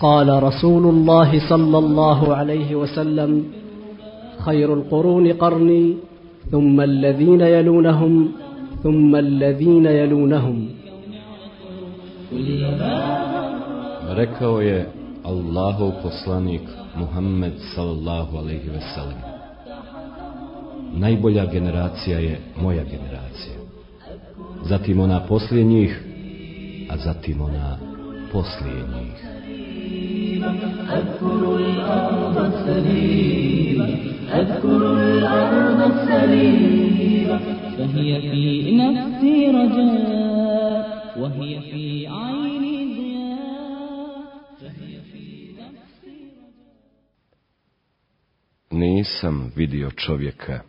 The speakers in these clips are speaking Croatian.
قال رسول الله صلى الله عليه وسلم خير القرون قرني ثم الذين يلونهم ثم الذين يلونهم Rekao je Allahov poslanik Muhammed sallallahu alaihi ve sellem. Najbolja generacija je moja generacija. Zatim ona poslije njih, a zatim ona poslije njih. أذكر الأرض السليمة أذكر الأرض السليمة فهي في نفسي رجاء وهي في عيني ضياء فهي في نفسي Nisam vidio čovjeka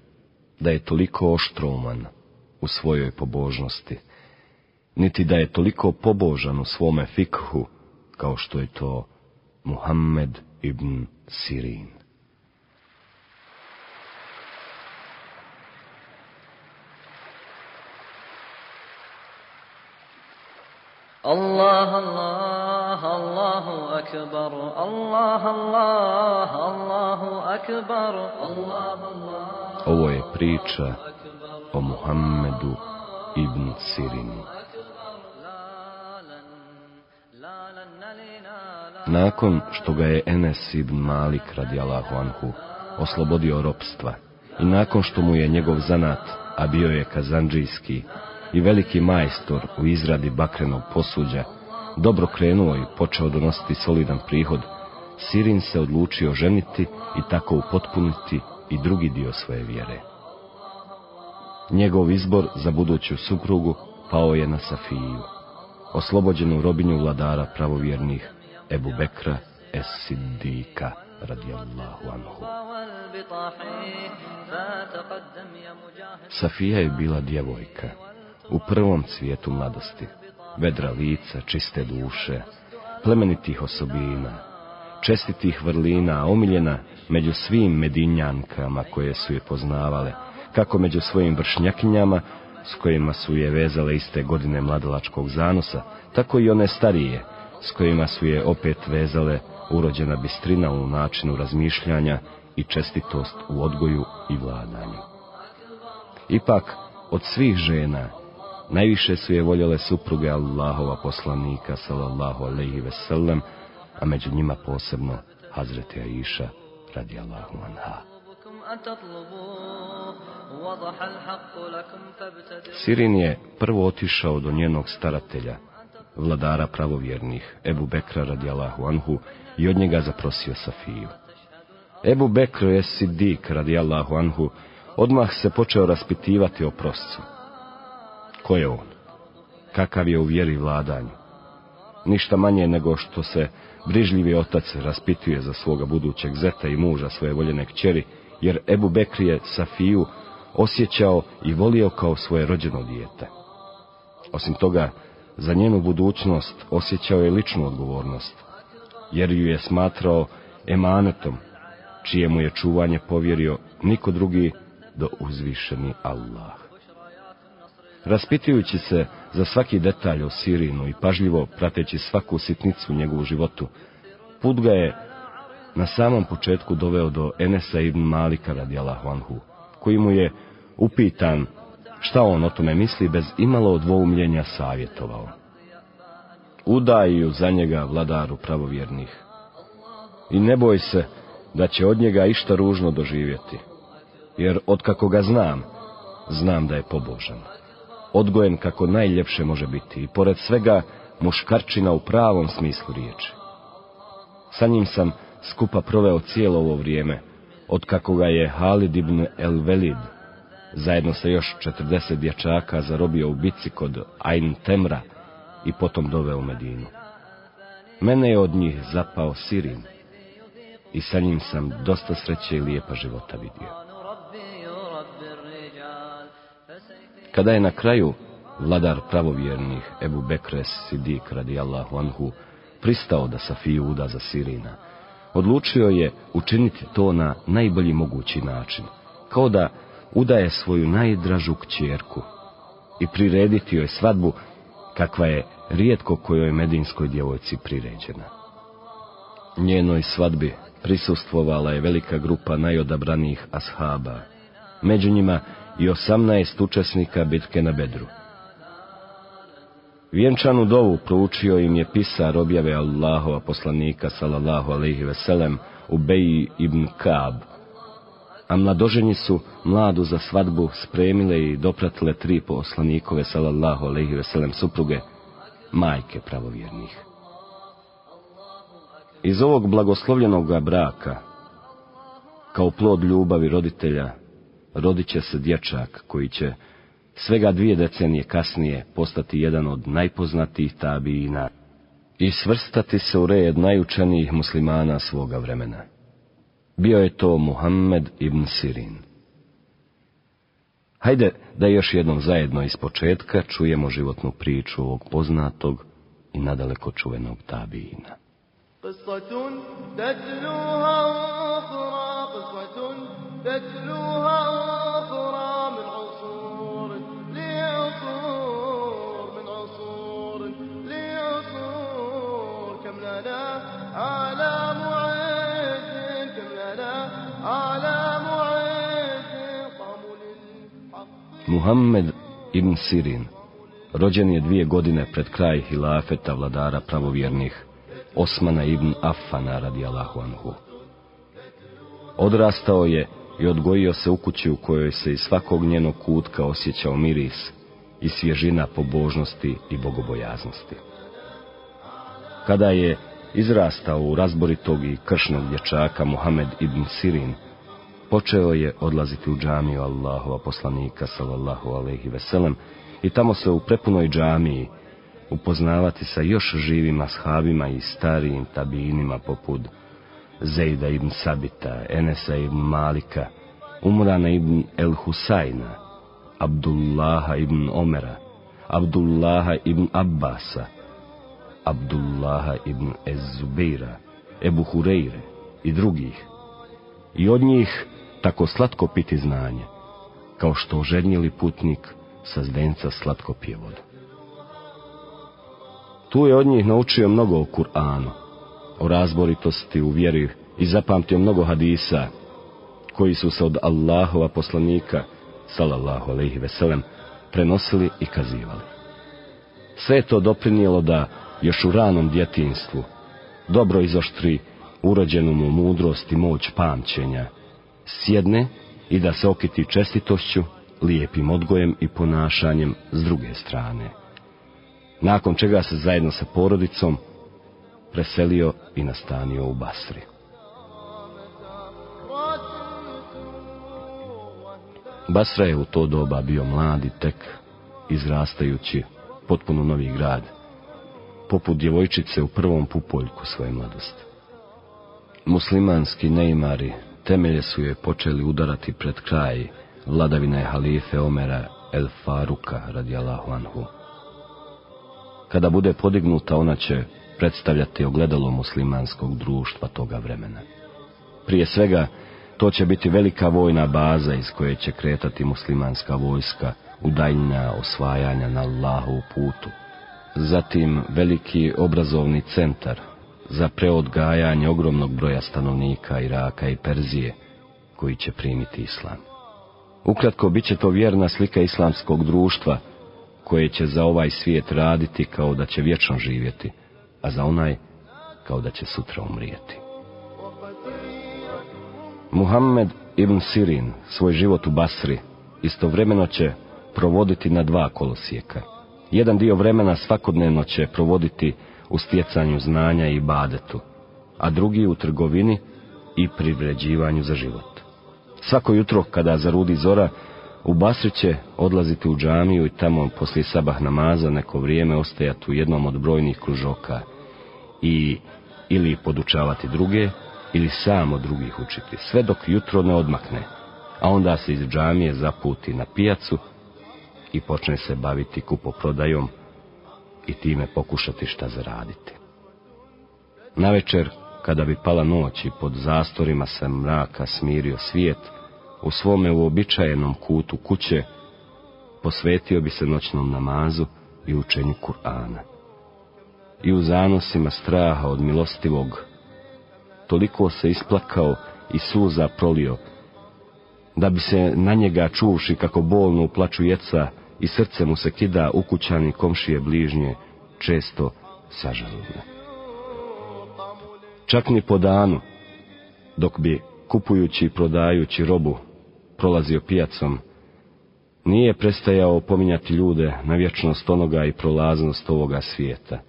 da je toliko oštrouman u svojoj pobožnosti, niti da je toliko pobožan u svome fikhu, kao što je to Muhammed ibn Sirin. الله الله الله أكبر الله الله الله أكبر الله الله Ovo je priča o Muhammedu ibn Sirinu. Nakon što ga je Enes ibn Malik radijallahu anhu oslobodio ropstva i nakon što mu je njegov zanat, a bio je kazanđijski i veliki majstor u izradi bakrenog posuđa, dobro krenuo i počeo donositi solidan prihod, Sirin se odlučio ženiti i tako upotpuniti i drugi dio svoje vjere. Njegov izbor za buduću suprugu pao je na Safiju, oslobođenu robinju vladara pravovjernih Ebu Bekra es Siddika radijallahu anhu. Safija je bila djevojka, u prvom cvijetu mladosti, vedra lica, čiste duše, plemenitih osobina, čestitih vrlina, omiljena među svim medinjankama koje su je poznavale, kako među svojim vršnjakinjama, s kojima su je vezale iste godine mladalačkog zanosa, tako i one starije, s kojima su je opet vezale urođena bistrina u načinu razmišljanja i čestitost u odgoju i vladanju. Ipak, od svih žena, najviše su je voljele supruge Allahova poslanika, sallallahu alaihi ve sellem, a među njima posebno Hazreti Aisha, radi Allahu anha. Sirin je prvo otišao do njenog staratelja, vladara pravovjernih, Ebu Bekra radijallahu anhu, i od njega zaprosio Safiju. Ebu Bekr je Siddik radijallahu anhu, odmah se počeo raspitivati o proscu. Ko je on? Kakav je u vjeri vladanju? Ništa manje nego što se brižljivi otac raspituje za svoga budućeg zeta i muža svoje voljene kćeri, jer Ebu Bekr je Safiju osjećao i volio kao svoje rođeno dijete. Osim toga, za njenu budućnost osjećao je ličnu odgovornost, jer ju je smatrao emanetom, čijemu je čuvanje povjerio niko drugi do uzvišeni Allah. Raspitujući se za svaki detalj o Sirinu i pažljivo prateći svaku sitnicu u njegovu životu, put ga je na samom početku doveo do Enesa ibn Malika radijalahu anhu, koji mu je upitan šta on o tome misli bez imalo dvoumljenja savjetovao. Udaj za njega vladaru pravovjernih. I ne boj se da će od njega išta ružno doživjeti, jer od kako ga znam, znam da je pobožan. Odgojen kako najljepše može biti i pored svega muškarčina u pravom smislu riječi. Sa njim sam skupa proveo cijelo ovo vrijeme, od kako ga je Halid ibn el Velid, zajedno sa još četrdeset dječaka zarobio u bici kod Ain Temra i potom doveo Medinu. Mene je od njih zapao Sirin i sa njim sam dosta sreće i lijepa života vidio. Kada je na kraju vladar pravovjernih Ebu Bekres Sidik radijallahu anhu pristao da Safiju uda za Sirina, odlučio je učiniti to na najbolji mogući način, kao da udaje svoju najdražu kćerku i prirediti joj svadbu kakva je rijetko kojoj medinskoj djevojci priređena. Njenoj svadbi prisustvovala je velika grupa najodabranijih ashaba, među njima i osamnaest učesnika bitke na Bedru. Vjenčanu dovu proučio im je pisar objave Allahova poslanika sallallahu alaihi veselem u Beji ibn Kab, a mladoženji su mladu za svadbu spremile i dopratile tri poslanikove sallallahu alaihi veselem supruge, majke pravovjernih. Iz ovog blagoslovljenog braka, kao plod ljubavi roditelja, rodit će se dječak koji će svega dvije decenije kasnije postati jedan od najpoznatijih tabijina i svrstati se u red najučenijih muslimana svoga vremena. Bio je to Muhammed ibn Sirin. Hajde da još jednom zajedno iz početka čujemo životnu priču ovog poznatog i nadaleko čuvenog tabijina. Muhammed ibn Sirin rođen je dvije godine pred kraj hilafeta vladara pravovjernih Osmana ibn Affana radijalahu anhu. Odrastao je i odgojio se u kući u kojoj se iz svakog njenog kutka osjećao miris i svježina pobožnosti i bogobojaznosti. Kada je izrastao u razboritog i kršnog dječaka Muhammed ibn Sirin, počeo je odlaziti u džamiju Allahova poslanika sallallahu alaihi veselem i tamo se u prepunoj džamiji upoznavati sa još živim ashabima i starijim tabinima poput Zejda ibn Sabita, Enesa ibn Malika, Umrana ibn El Husajna, Abdullaha ibn Omera, Abdullaha ibn Abbasa, Abdullaha ibn Ezubeira, Ebu Hureyre i drugih. I od njih tako slatko piti znanje, kao što ožednjeli putnik sa zdenca slatko pije vodu. Tu je od njih naučio mnogo o Kur'anu, o razboritosti u vjeri i zapamtio mnogo hadisa, koji su se od Allahova poslanika, salallahu alaihi veselem, prenosili i kazivali. Sve to doprinijelo da još u ranom djetinstvu dobro izoštri urođenu mu mudrost i moć pamćenja, sjedne i da se okiti čestitošću, lijepim odgojem i ponašanjem s druge strane. Nakon čega se zajedno sa porodicom preselio i nastanio u Basri. Basra je u to doba bio mladi tek, izrastajući potpuno novi grad, poput djevojčice u prvom pupoljku svoje mladosti. Muslimanski neimari temelje su je počeli udarati pred kraj vladavine halife Omera El Faruka radijalahu anhu. Kada bude podignuta, ona će predstavljati ogledalo muslimanskog društva toga vremena. Prije svega, to će biti velika vojna baza iz koje će kretati muslimanska vojska u daljnja osvajanja na Allahu putu. Zatim veliki obrazovni centar za preodgajanje ogromnog broja stanovnika Iraka i Perzije koji će primiti islam. Ukratko, bit će to vjerna slika islamskog društva koje će za ovaj svijet raditi kao da će vječno živjeti, a za onaj kao da će sutra umrijeti. Muhammed ibn Sirin svoj život u Basri istovremeno će provoditi na dva kolosijeka. Jedan dio vremena svakodnevno će provoditi u stjecanju znanja i badetu, a drugi u trgovini i privređivanju za život. Svako jutro kada zarudi zora, u Basri će odlaziti u džamiju i tamo poslije sabah namaza neko vrijeme ostajati u jednom od brojnih kružoka i ili podučavati druge, ili sam od drugih učiti, sve dok jutro ne odmakne, a onda se iz džamije zaputi na pijacu i počne se baviti kupoprodajom i time pokušati šta zaraditi. Na večer, kada bi pala noć i pod zastorima se mraka smirio svijet, u svome uobičajenom kutu kuće, posvetio bi se noćnom namazu i učenju Kur'ana. I u zanosima straha od milostivog toliko se isplakao i suza prolio, da bi se na njega čuši kako bolno uplaču jeca i srce mu se kida ukućani komšije bližnje, često sažaludne. Čak ni po danu, dok bi kupujući i prodajući robu prolazio pijacom, nije prestajao pominjati ljude na vječnost onoga i prolaznost ovoga svijeta,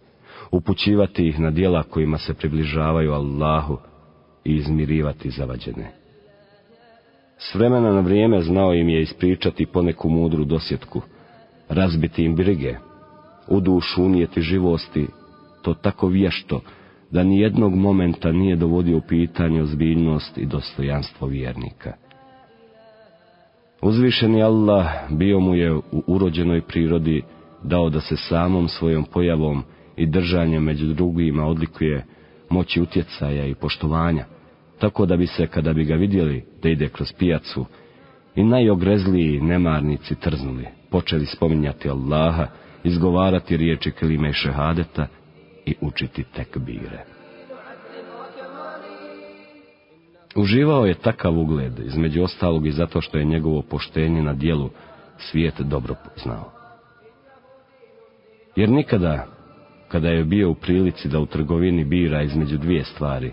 upućivati ih na dijela kojima se približavaju Allahu i izmirivati zavađene. S vremena na vrijeme znao im je ispričati poneku mudru dosjetku, razbiti im brige, u dušu unijeti živosti, to tako vješto, da ni jednog momenta nije dovodio u pitanje ozbiljnost i dostojanstvo vjernika. Uzvišeni Allah bio mu je u urođenoj prirodi dao da se samom svojom pojavom i držanjem među drugima odlikuje moći utjecaja i poštovanja, tako da bi se, kada bi ga vidjeli da ide kroz pijacu, i najogrezliji nemarnici trznuli, počeli spominjati Allaha, izgovarati riječi kelime i šehadeta i učiti tekbire. Uživao je takav ugled, između ostalog i zato što je njegovo poštenje na dijelu svijet dobro poznao. Jer nikada, kada je bio u prilici da u trgovini bira između dvije stvari,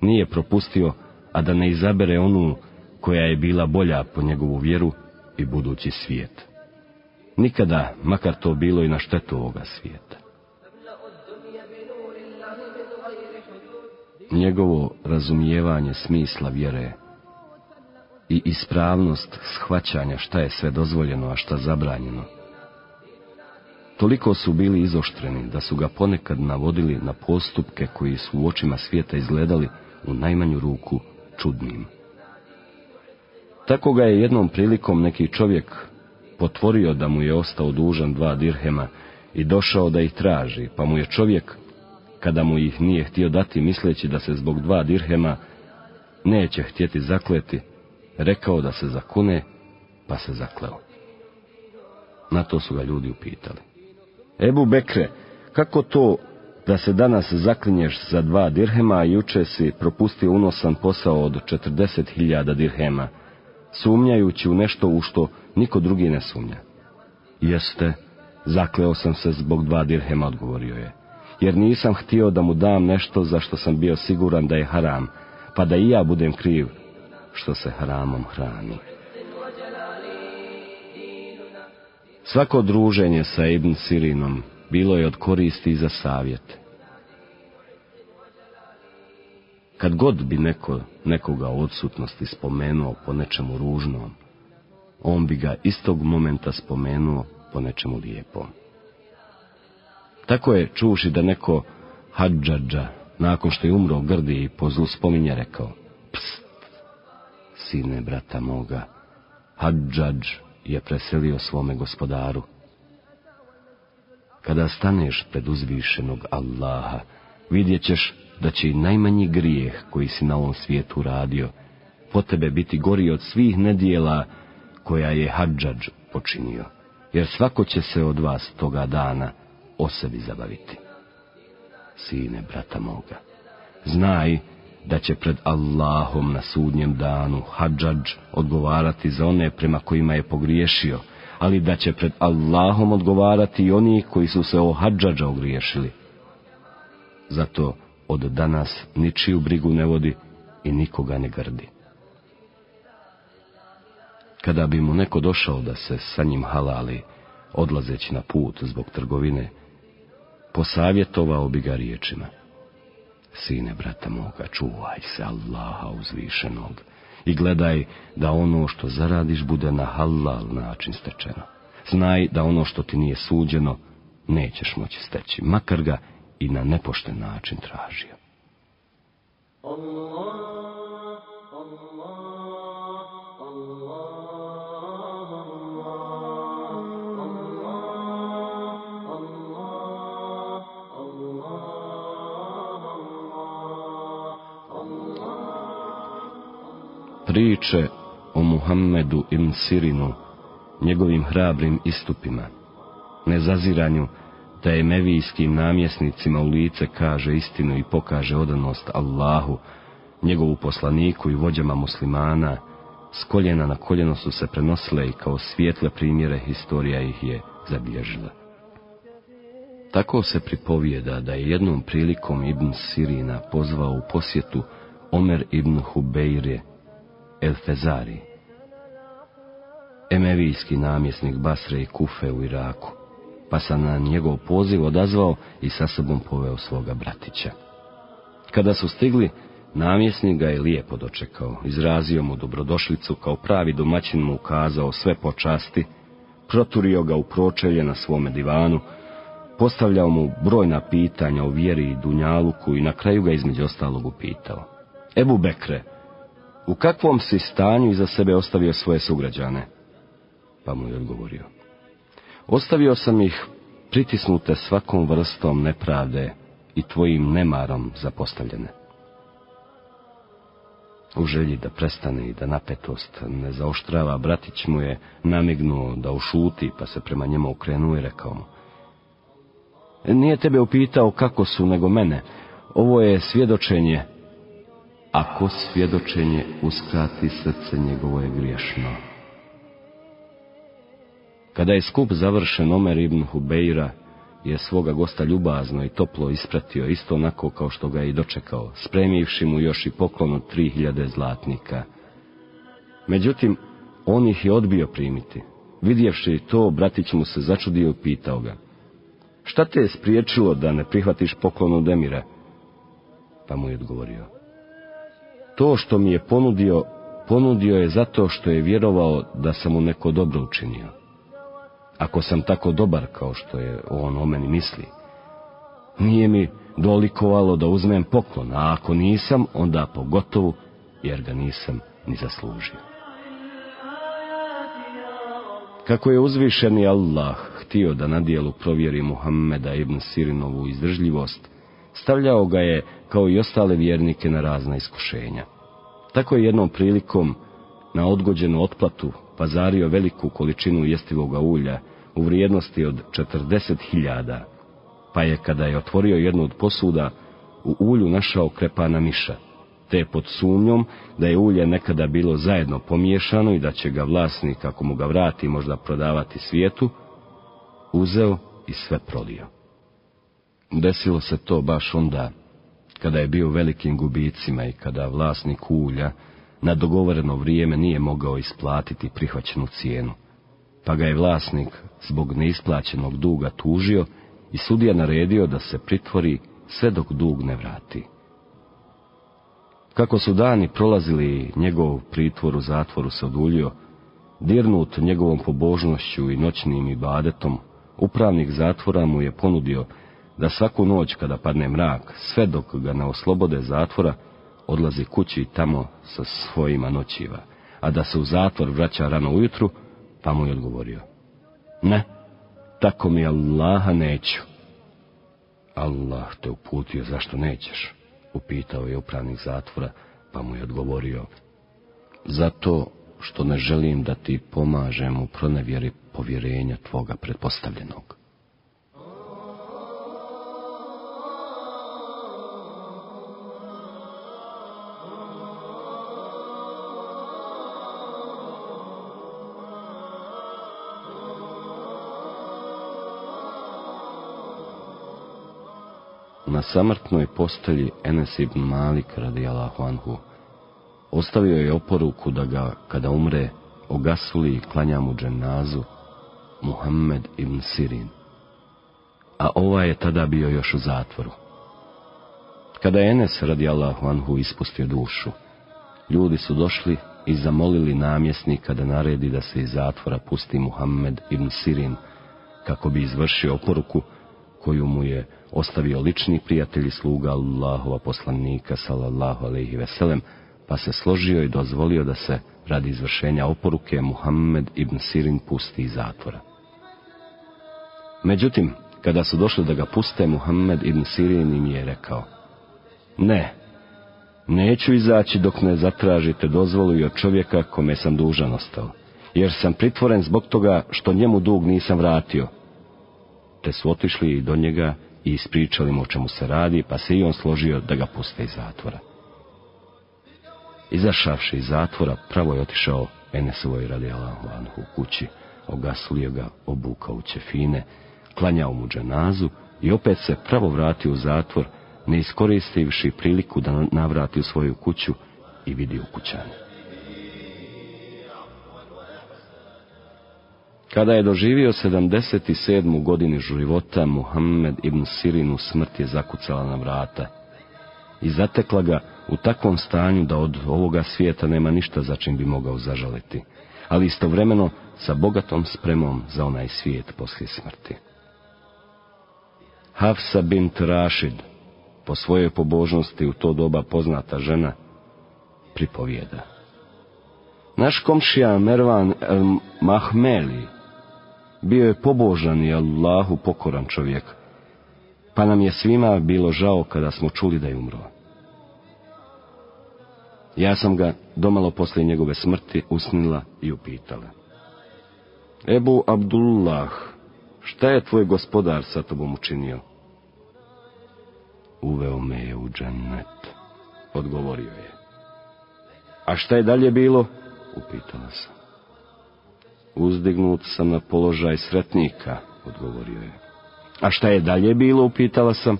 nije propustio, a da ne izabere onu koja je bila bolja po njegovu vjeru i budući svijet. Nikada, makar to bilo i na štetu ovoga svijeta. Njegovo razumijevanje smisla vjere i ispravnost shvaćanja šta je sve dozvoljeno, a šta zabranjeno, toliko su bili izoštreni da su ga ponekad navodili na postupke koji su u očima svijeta izgledali u najmanju ruku čudnim. Tako ga je jednom prilikom neki čovjek potvorio da mu je ostao dužan dva dirhema i došao da ih traži, pa mu je čovjek, kada mu ih nije htio dati misleći da se zbog dva dirhema neće htjeti zakleti, rekao da se zakune, pa se zakleo. Na to su ga ljudi upitali. Ebu Bekre, kako to da se danas zaklinješ za dva dirhema, a juče si propustio unosan posao od četrdeset hiljada dirhema, sumnjajući u nešto u što niko drugi ne sumnja. Jeste, zakleo sam se zbog dva dirhema, odgovorio je, jer nisam htio da mu dam nešto za što sam bio siguran da je haram, pa da i ja budem kriv što se haramom hrani. Svako druženje sa Ibn Sirinom bilo je od koristi za savjet. Kad god bi neko nekoga odsutnosti spomenuo po nečemu ružnom, on bi ga istog momenta spomenuo po nečemu lijepom. Tako je čuši da neko hadžadža, nakon što je umro grdi i po zlu spominje, rekao, pst, sine brata moga, hadžadž je preselio svome gospodaru. Kada staneš pred uzvišenog Allaha, vidjet ćeš da će i najmanji grijeh koji si na ovom svijetu radio, po tebe biti gori od svih nedjela koja je Hadžadž počinio, jer svako će se od vas toga dana o sebi zabaviti. Sine, brata moga, znaj da će pred Allahom na sudnjem danu Hadžadž odgovarati za one prema kojima je pogriješio, ali da će pred Allahom odgovarati i oni koji su se o Hadžadža ogriješili. Zato od danas ničiju brigu ne vodi i nikoga ne grdi. Kada bi mu neko došao da se sa njim halali, odlazeći na put zbog trgovine, posavjetovao bi ga riječima. Sine, brata moga, čuvaj se Allaha uzvišenog i gledaj da ono što zaradiš bude na halal način stečeno. Znaj da ono što ti nije suđeno, nećeš moći steći, makar ga i na nepošten način tražio. Priče o Muhammedu ibn Sirinu, njegovim hrabrim istupima, nezaziranju da je mevijskim namjesnicima u lice kaže istinu i pokaže odanost Allahu, njegovu poslaniku i vođama muslimana, s koljena na koljeno su se prenosile i kao svijetle primjere historija ih je zabilježila. Tako se pripovijeda da je jednom prilikom Ibn Sirina pozvao u posjetu Omer ibn Hubeire El Fezari, emevijski namjesnik Basre i Kufe u Iraku, pa sam na njegov poziv odazvao i sa sobom poveo svoga bratića. Kada su stigli, namjesnik ga je lijepo dočekao, izrazio mu dobrodošlicu, kao pravi domaćin mu ukazao sve počasti, proturio ga u pročelje na svome divanu, postavljao mu brojna pitanja o vjeri i dunjaluku i na kraju ga između ostalog upitao. Ebu Bekre, u kakvom si stanju iza sebe ostavio svoje sugrađane? Pa mu je odgovorio. Ostavio sam ih pritisnute svakom vrstom nepravde i tvojim nemarom zapostavljene. U želji da prestane i da napetost ne zaoštrava, bratić mu je namignuo da ušuti, pa se prema njemu okrenuo i rekao mu. Nije tebe upitao kako su, nego mene. Ovo je svjedočenje. Ako svjedočenje uskrati srce njegovo je griješno. Kada je skup završen, Omer ibn Hubeira je svoga gosta ljubazno i toplo ispratio, isto onako kao što ga je i dočekao, spremivši mu još i poklon od tri hiljade zlatnika. Međutim, on ih je odbio primiti. Vidjevši to, bratić mu se začudio i pitao ga. Šta te je spriječilo da ne prihvatiš poklon od Emira? Pa mu je odgovorio. To što mi je ponudio, ponudio je zato što je vjerovao da sam mu neko dobro učinio ako sam tako dobar kao što je on o meni misli. Nije mi dolikovalo da uzmem poklon, a ako nisam, onda pogotovo, jer ga nisam ni zaslužio. Kako je uzvišeni Allah htio da na dijelu provjeri Muhammeda ibn Sirinovu izdržljivost, stavljao ga je, kao i ostale vjernike, na razna iskušenja. Tako je jednom prilikom na odgođenu otplatu pazario veliku količinu jestivoga ulja u vrijednosti od 40.000, pa je kada je otvorio jednu od posuda, u ulju našao krepana miša, te pod sumnjom da je ulje nekada bilo zajedno pomiješano i da će ga vlasnik, ako mu ga vrati, možda prodavati svijetu, uzeo i sve prolio. Desilo se to baš onda, kada je bio velikim gubicima i kada vlasnik ulja na dogovoreno vrijeme nije mogao isplatiti prihvaćenu cijenu, pa ga je vlasnik zbog neisplaćenog duga tužio i sudija naredio da se pritvori sve dok dug ne vrati. Kako su dani prolazili njegov pritvor u zatvoru se oduljio, dirnut njegovom pobožnošću i noćnim ibadetom, upravnik zatvora mu je ponudio da svaku noć kada padne mrak, sve dok ga ne oslobode zatvora, odlazi kući tamo sa svojima noćiva, a da se u zatvor vraća rano ujutru, pa mu je odgovorio. Ne, tako mi Allaha neću. Allah te uputio zašto nećeš, upitao je upravnik zatvora, pa mu je odgovorio. Zato što ne želim da ti pomažem u pronevjeri povjerenja tvoga pretpostavljenog. Na samrtnoj postelji Enes ibn Malik radijalahu anhu ostavio je oporuku da ga, kada umre, ogasuli i klanja mu dženazu Muhammed ibn Sirin. A ovaj je tada bio još u zatvoru. Kada je Enes radijallahu anhu ispustio dušu, ljudi su došli i zamolili namjesnika da naredi da se iz zatvora pusti Muhammed ibn Sirin, kako bi izvršio oporuku koju mu je ostavio lični prijatelj i sluga Allahova poslanika sallallahu alaihi veselem, pa se složio i dozvolio da se radi izvršenja oporuke Muhammed ibn Sirin pusti iz zatvora. Međutim, kada su došli da ga puste, Muhammed ibn Sirin im je rekao, ne, neću izaći dok ne zatražite dozvolu i od čovjeka kome sam dužan ostao, jer sam pritvoren zbog toga što njemu dug nisam vratio. Te su otišli do njega i ispričali mu o čemu se radi, pa se i on složio da ga puste iz zatvora. Izašavši iz zatvora, pravo je otišao Enesovoj radi Anhu kući, ogaslio ga, obukao u ćefine, klanjao mu dženazu i opet se pravo vratio u zatvor, ne iskoristivši priliku da navrati u svoju kuću i vidi u Kada je doživio 77. godini života, Muhammed ibn Sirinu smrt je zakucala na vrata i zatekla ga u takvom stanju da od ovoga svijeta nema ništa za čim bi mogao zažaliti, ali istovremeno sa bogatom spremom za onaj svijet poslije smrti. Hafsa bint Rašid, po svojoj pobožnosti u to doba poznata žena, pripovijeda. Naš komšija Mervan el Mahmeli bio je pobožan i Allahu pokoran čovjek, pa nam je svima bilo žao kada smo čuli da je umro. Ja sam ga domalo poslije njegove smrti usnila i upitala. Ebu Abdullah, šta je tvoj gospodar sa tobom učinio? Uveo me je u džennet, odgovorio je. A šta je dalje bilo? Upitala sam. Uzdignut sam na položaj sretnika, odgovorio je. A šta je dalje bilo, upitala sam.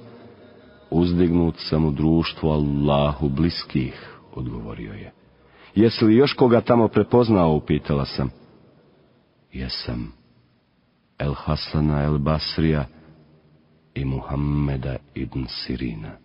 Uzdignut sam u društvu Allahu bliskih, odgovorio je. Jesi li još koga tamo prepoznao, upitala sam. Jesam. El Hasana El Basrija i Muhammeda ibn Sirina.